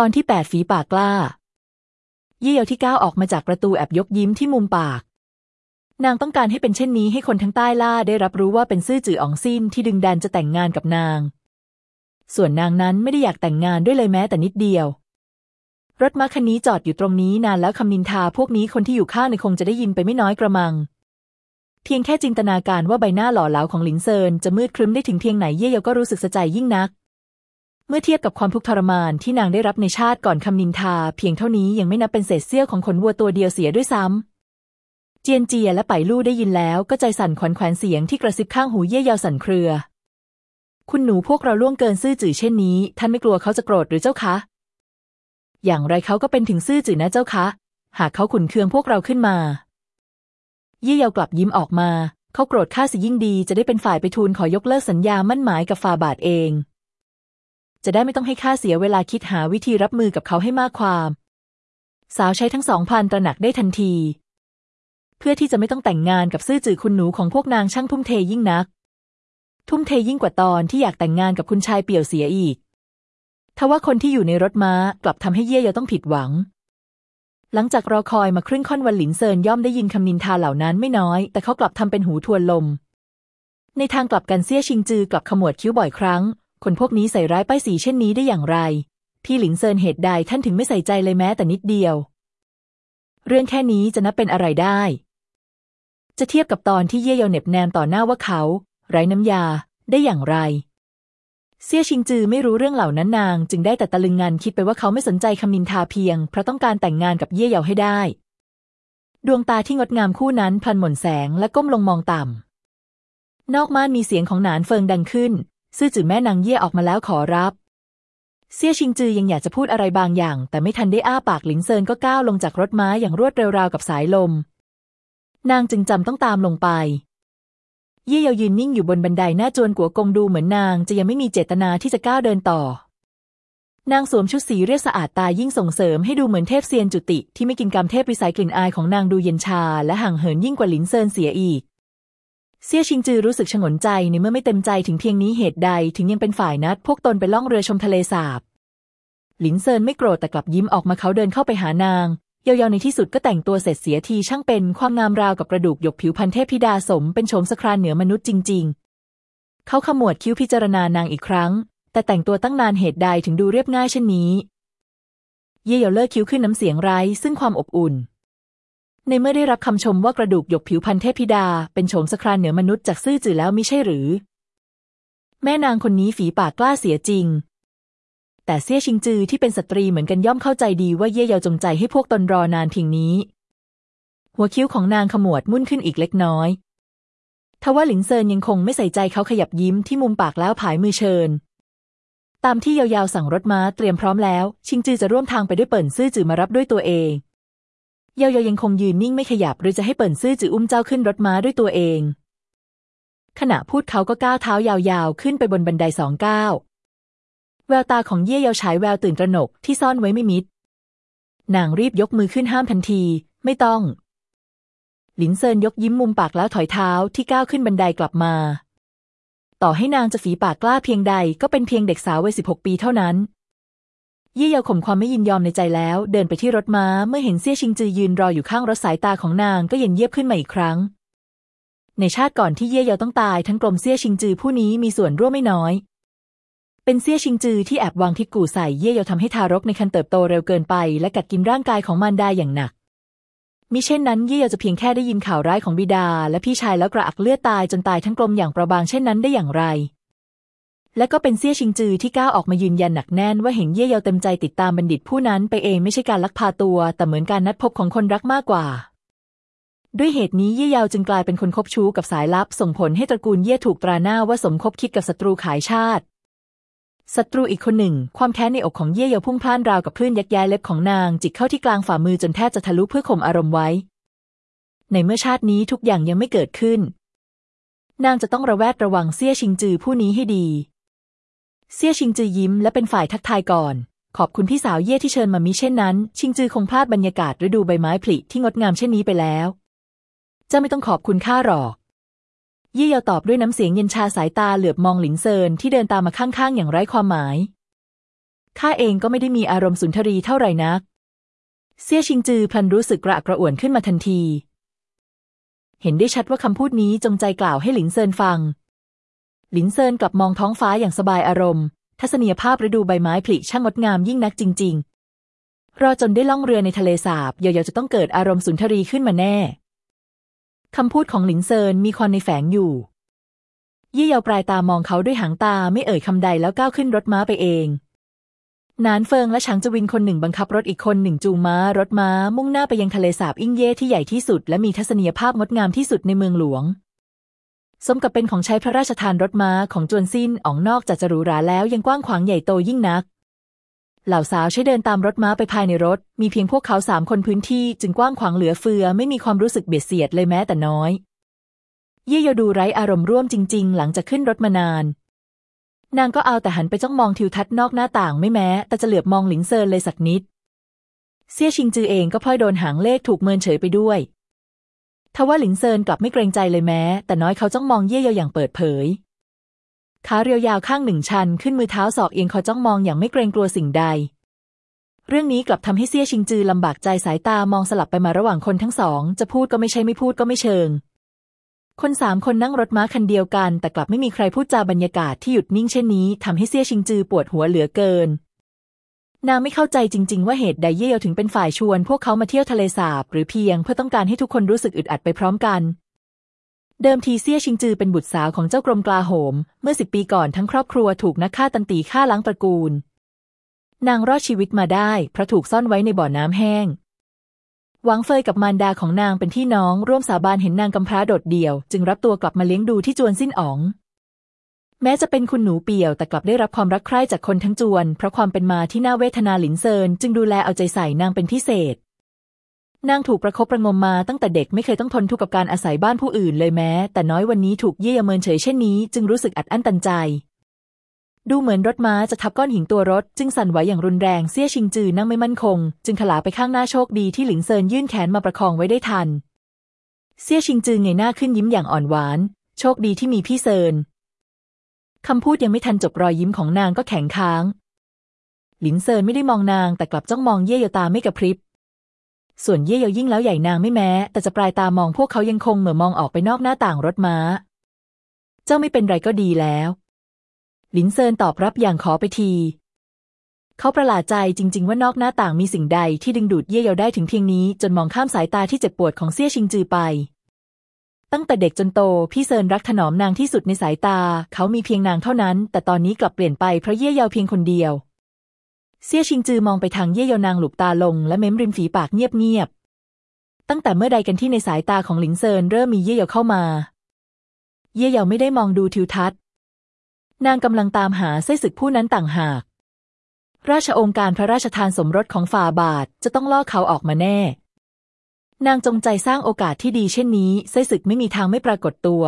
ตอนที่แปดฝีปากกล้า เยี่ยวที่ก้าวออกมาจากประตูแอบยกยิ้มที่มุมปาก นางต้องการให้เป็นเช่นนี้ให้คนทั้งใต้ล่าได้รับรู้ว่าเป็นซื่อจื่ออองซินที่ดึงดันจะแต่งงานกับนาง ส่วนนางนั้นไม่ได้อยากแต่งงานด้วยเลยแม้แต่นิดเดียว รถม้าคันนี้จอดอยู่ตรงนี้นานแล้วคำนินทาพวกนี้คนที่อยู่ข้างในคงจะได้ยินไปไม่น้อยกระมัง เพียงแค่จินตนาการว่าใบหน้าหล่อเหลาของหลินเซินจะมืดครึ้มได้ถึงเพียงไหนเย่เยาก็รู้สึกสะใจยิ่งนัก เมื่อเทียบกับความทุกข์ทรมานที่นางได้รับในชาติก่อนคำนินทา เพียงเท่านี้ยังไม่นับเป็นเศษเสี้ยวของขนวัวตัวเดียวเสียด้วยซ้ำ เจียนเจียและไปลู่ได้ยินแล้วก็ใจสั่นขวัญแขวนเสียงที่กระซิบข้างหูเย่เยาสั่นเครือ คุณหนูพวกเราล่วงเกินซื่อจื่อเช่นนี้ ท่านไม่กลัวเขาจะโกรธหรือเจ้าคะ อย่างไรเขาก็เป็นถึงซื่อจื่อนะเจ้าคะ หากเขาขุนเคืองพวกเราขึ้นมา เย่เยากลับยิ้มออกมา เขาโกรธข้าสิยิ่งดีจะได้เป็นฝ่ายไปทูลขอยกเลิกสัญญามั่นหมายกับฟาบาทเอง จะได้ไม่ต้องให้ข้าเสียเวลาคิดหาวิธีรับมือกับเขาให้มากความ สาวใช้ทั้งสองพันตระหนักได้ทันที เพื่อที่จะไม่ต้องแต่งงานกับซื่อจื่อคุณหนูของพวกนางช่างทุ่มเทยิ่งนัก ทุ่มเทยิ่งกว่าตอนที่อยากแต่งงานกับคุณชายเปี่ยวเสียอีกทว่าคนที่อยู่ในรถม้ากลับทำให้เย่เยาต้องผิดหวัง หลังจากรอคอยมาครึ่งค่อนวันหลินเซินย่อมได้ยินคำนินทาเหล่านั้นไม่น้อย แต่เขากลับทำเป็นหูทวนลม ในทางกลับกันเซี่ยชิงจือกลับขมวดคิ้วบ่อยครั้ง คนพวกนี้ใส่ร้ายป้ายสีเช่นนี้ได้อย่างไร พี่หลินเซินเหตุใดท่านถึงไม่ใส่ใจเลยแม้แต่นิดเดียว เรื่องแค่นี้จะนับเป็นอะไรได้ จะเทียบกับตอนที่เย่เยาเหน็บแนมต่อหน้าว่าเขา ไร้น้ำยาได้อย่างไร เซี่ยชิงจือไม่รู้เรื่องเหล่านั้นนาง จึงได้แต่ตะลึงงันคิดไปว่าเขาไม่สนใจคำนินทาเพียง เพราะต้องการแต่งงานกับเย่เยาให้ได้ ดวงตาที่งดงามคู่นั้นพลันหม่นแสงและก้มลงมองต่ำนอกม่านมีเสียงของหนานเฟิงดังขึ้น ซื่อจือแม่นางเย่ออกมาแล้วขอรับ เซี่ยชิงจือยังอยากจะพูดอะไรบางอย่าง แต่ไม่ทันได้อ้าปากหลินเซินก็ก้าวลงจากรถม้าอย่างรวดเร็วราวกับสายลม นางจึงจำต้องตามลงไป เย่เยายืนนิ่งอยู่บนบันไดหน้าจวนกัวกงดูเหมือนนางจะยังไม่มีเจตนาที่จะก้าวเดินต่อ นางสวมชุดสีเรียบสะอาดตายิ่งส่งเสริมให้ดูเหมือนเทพเซียนจุติที่ไม่กินกรรมเทพริสัยกลิ่นอายของนางดูเย็นชา และห่างเหินยิ่งกว่าหลินเซินเสียอีก เซี่ยชิงจือรู้สึกฉงนใจในเมื่อไม่เต็มใจถึงเพียงนี้เหตุใดถึงยังเป็นฝ่ายนัด พวกตนไปล่องเรือชมทะเลสาบ หลินเซินไม่โกรธแต่กลับยิ้มออกมาเขาเดินเข้าไปหานางเยาวๆในที่สุดก็แต่งตัวเสร็จเสียทีช่างเป็นความงามราวกับกระดูกหยกผิวพันเทพธิดาสมเป็นโฉมสครานเหนือมนุษย์จริง ๆ เขาขมวดคิ้วพิจารณานางอีกครั้ง แต่แต่งตัวตั้งนานเหตุใดถึงดูเรียบง่ายเช่นนี้ เย่เยาเลิกคิ้วขึ้นน้ำเสียงไร้ซึ่งความอบอุ่น ในเมื่อได้รับคำชมว่ากระดูกหยกผิวพรรณเทพธิดา เป็นโฉมสะคราญเหนือมนุษย์จากซื่อจือแล้วมิใช่หรือ แม่นางคนนี้ฝีปากกล้าเสียจริง แต่เซี่ยชิงจือที่เป็นสตรีเหมือนกันย่อมเข้าใจดีว่าเย่เยาจงใจให้พวกตนรอนานเพียงนี้ หัวคิ้วของนางขมวดมุ่นขึ้นอีกเล็กน้อยทว่าหลินเซินยังคงไม่ใส่ใจเขาขยับยิ้มที่มุมปากแล้วผายมือเชิญ ตามที่เยาๆสั่งรถม้าเตรียมพร้อมแล้ว ชิงจือจะร่วมทางไปด้วยเปิ่นซื่อจือมารับด้วยตัวเอง เยาๆยังคงยืนนิ่งไม่ขยับหรือจะให้เปิ่นซื่อจืออุ้มเจ้าขึ้นรถม้าด้วยตัวเอง ขณะพูดเขาก็ก้าวเท้ายาวๆ ขึ้นไปบนบันไดสองก้าวแววตาของเย่เยาฉายแววตื่นตระหนกที่ซ่อนไว้ไม่มิด นางรีบยกมือขึ้นห้ามทันที ไม่ต้อง หลินเซินยกยิ้มมุมปากแล้วถอยเท้าที่ก้าวขึ้นบันไดกลับมา ต่อให้นางจะฝีปากกล้าเพียงใดก็เป็นเพียงเด็กสาววัยสิบหกปีเท่านั้น เย่เยาข่มความไม่ยินยอมในใจแล้ว เดินไปที่รถม้าเมื่อเห็นเซี่ยชิงจือยืนรออยู่ข้างรถสายตาของนางก็เย็นเยียบขึ้นมาอีกครั้ง ในชาติก่อนที่เย่เยาต้องตายทั้งกลมเซี่ยชิงจือผู้นี้มีส่วนร่วมไม่น้อย เป็นเซี่ยชิงจือที่แอบวางทิศกู่ใส่เย่เยาทำให้ทารกในคันเติบโตเร็วเกินไป และกัดกินร่างกายของมารดาอย่างหนักมิเช่นนั้นเย่เยาจะเพียงแค่ได้ยินข่าวร้ายของบิดา และพี่ชายแล้วกระอักเลือดตายจนตายทั้งกลมอย่างประบางเช่นนั้นได้อย่างไร และก็เป็นเซี่ยชิงจือที่ก้าวออกมายืนยันหนักแน่นว่าเห็นเย่เยาเต็มใจติดตามบัณฑิตผู้นั้นไปเองไม่ใช่การลักพาตัว แต่เหมือนการนัดพบของคนรักมากกว่า ด้วยเหตุนี้เย่เยาจึงกลายเป็นคนคบชู้กับสายลับ ส่งผลให้ตระกูลเย่ถูกตราหน้าว่าสมคบคิดกับศัตรูขายชาติศัตรูอีกคนหนึ่ง ความแค้นในอกของเย่เยาพุ่งพล่านราวกับคลื่นยักย้ายเล็บของนาง จิกเข้าที่กลางฝ่ามือจนแทบจะทะลุเพื่อข่มอารมณ์ไว้ ในเมื่อชาตินี้ทุกอย่างยังไม่เกิดขึ้น นางจะต้องระแวดระวังเซี่ยชิงจือผู้นี้ให้ดี เซี่ยชิงจือยิ้มและเป็นฝ่ายทักทายก่อน ขอบคุณพี่สาวเย่ที่เชิญมามิเช่นนั้น ชิงจือคงพลาดบรรยากาศฤดูใบไม้ผลิที่งดงามเช่นนี้ไปแล้ว เจ้าไม่ต้องขอบคุณข้าหรอก เย่เยาตอบด้วยน้ำเสียงเย็นชาสายตาเหลือบมองหลินเซินที่เดินตามมาข้างๆ อย่างไร้ความหมาย ข้าเองก็ไม่ได้มีอารมณ์สุนทรีเท่าไหร่นัก เซี่ยชิงจือพลันรู้สึกกระอักกระอ่วนขึ้นมาทันที เห็นได้ชัดว่าคำพูดนี้จงใจกล่าวให้หลินเซินฟัง หลินเซินกลับมองท้องฟ้าอย่างสบายอารมณ์ ทัศนียภาพฤดูใบไม้ผลิช่างงดงามยิ่งนักจริง ๆ รอจนได้ล่องเรือในทะเลสาบเยาๆจะต้องเกิดอารมณ์สุนทรีขึ้นมาแน่ คำพูดของหลินเซินมีความในแฝงอยู่ เย่เยาปรายตามองเขาด้วยหางตาไม่เอ่ยคำใดแล้วก้าวขึ้นรถม้าไปเองหนานเฟิงและฉางจวินคนหนึ่งบังคับรถอีกคนหนึ่งจูงม้ารถม้ามุ่งหน้าไปยังทะเลสาบอิงเย่ที่ใหญ่ที่สุดและมีทัศนียภาพงดงามที่สุดในเมืองหลวง สมกับเป็นของใช้พระราชทานรถม้าของจวนซินออกนอกจากจะหรูหราแล้วยังกว้างขวางใหญ่โตยิ่งนัก เหล่าสาวใช้เดินตามรถม้าไปภายในรถ มีเพียงพวกเขาสามคนพื้นที่จึงกว้างขวางเหลือเฟือ ไม่มีความรู้สึกเบียดเสียดเลยแม้แต่น้อย เย่โยดูไร้อารมณ์ร่วมจริง ๆ หลังจากขึ้นรถมานาน นางก็เอาแต่หันไปจ้องมองทิวทัศน์นอกหน้าต่างไม่แม้ แต่จะเหลือบมองหลิงเซินเลยสักนิด เซี่ยชิงจือเองก็พลอยโดนหางเลขถูกเมินเฉยไปด้วย ทว่าหลิงเซินกลับไม่เกรงใจเลยแม้ แต่น้อยเขาจ้องมองเย่เยาอย่างเปิดเผย ขาเรียวยาวข้างหนึ่งชัน ขึ้นมือเท้าศอกเอียงคอยจ้องมองอย่างไม่เกรงกลัวสิ่งใด เรื่องนี้กลับทำให้เซี่ยชิงจือลำบากใจสายตามองสลับไปมาระหว่างคนทั้งสอง จะพูดก็ไม่ใช่ไม่พูดก็ไม่เชิง คนสามคนนั่งรถม้าคันเดียวกัน แต่กลับไม่มีใครพูดจาบรรยากาศที่หยุดนิ่งเช่นนี้ทำให้เซี่ยชิงจือปวดหัวเหลือเกิน นางไม่เข้าใจจริง ๆ ว่าเหตุใดเย่เยาถึงเป็นฝ่ายชวน พวกเขามาเที่ยวทะเลสาบ หรือเพียงเพื่อต้องการให้ทุกคนรู้สึกอึดอัดไปพร้อมกัน เดิมทีเซี่ยชิงจือเป็นบุตรสาวของเจ้ากรมกลาโหม เมื่อสิบปีก่อนทั้งครอบครัวถูกนักฆ่าตันตีฆ่าล้างตระกูล นางรอดชีวิตมาได้เพราะถูกซ่อนไว้ในบ่อน้ำแห้งหวังเฟยกับมารดาของนางเป็นพี่น้อง ร่วมสาบานเห็นนางกำพร้าโดดเดี่ยว จึงรับตัวกลับมาเลี้ยงดูที่จวนสิ้นอ๋อง แม้จะเป็นคุณหนูเปี่ยวแต่กลับได้รับความรักใคร่จากคนทั้งจวน เพราะความเป็นมาที่น่าเวทนาหลินเซินจึงดูแลเอาใจใส่นางเป็นพิเศษ นางถูกประคบประงมมาตั้งแต่เด็กไม่เคยต้องทนทุกข์กับการอาศัยบ้านผู้อื่นเลยแม้ แต่น้อยวันนี้ถูกเยี่ยมเมินเฉยเช่นนี้จึงรู้สึกอัดอั้นตันใจ ดูเหมือนรถม้าจะทับก้อนหินตัวรถ จึงสั่นไหวอย่างรุนแรงเซี่ยชิงจือนั่งไม่มั่นคง จึงถลาไปข้างหน้าโชคดีที่หลิงเซินยื่นแขนมาประคองไว้ได้ทันเซี่ยชิงจือเงยหน้าขึ้นยิ้มอย่างอ่อนหวาน โชคดีที่มีพี่เซิน คำพูดยังไม่ทันจบรอยยิ้มของนางก็แข็งค้าง หลินเซินไม่ได้มองนางแต่กลับจ้องมองเย่เยาตาไม่กะพริบ ส่วนเย่เยายิ่งแล้วใหญ่นางไม่แม้ แต่จะปรายตามองพวกเขายังคงเหม่อมองออกไปนอกหน้าต่างรถม้า เจ้าไม่เป็นไรก็ดีแล้ว หลินเซินตอบรับอย่างขอไปที เขาประหลาดใจจริง ๆ ว่านอกหน้าต่างมีสิ่งใดที่ดึงดูดเย่เยาได้ถึงเพียงนี้ จนมองข้ามสายตาที่เจ็บปวดของเซี่ยชิงจือไป ตั้งแต่เด็กจนโต พี่เซินรักถนอมนางที่สุดในสายตา เขามีเพียงนางเท่านั้น แต่ตอนนี้กลับเปลี่ยนไปเพราะเย่เยาเพียงคนเดียว เซี่ยชิงจือมองไปทางเย่เยานางหลุบตาลง และเม้มริมฝีปากเงียบๆตั้งแต่เมื่อใดกันที่ในสายตาของหลิงเซินเริ่มมีเย่เยาเข้ามา เย่เยาไม่ได้มองดูทิวทัศน์ นางกำลังตามหาไส้ศึกผู้นั้นต่างหาก ราชองค์การพระราชทานสมรสของฝ่าบาทจะต้องล่อเขาออกมาแน่ นางจงใจสร้างโอกาสที่ดีเช่นนี้ไส้ศึกไม่มีทางไม่ปรากฏตัว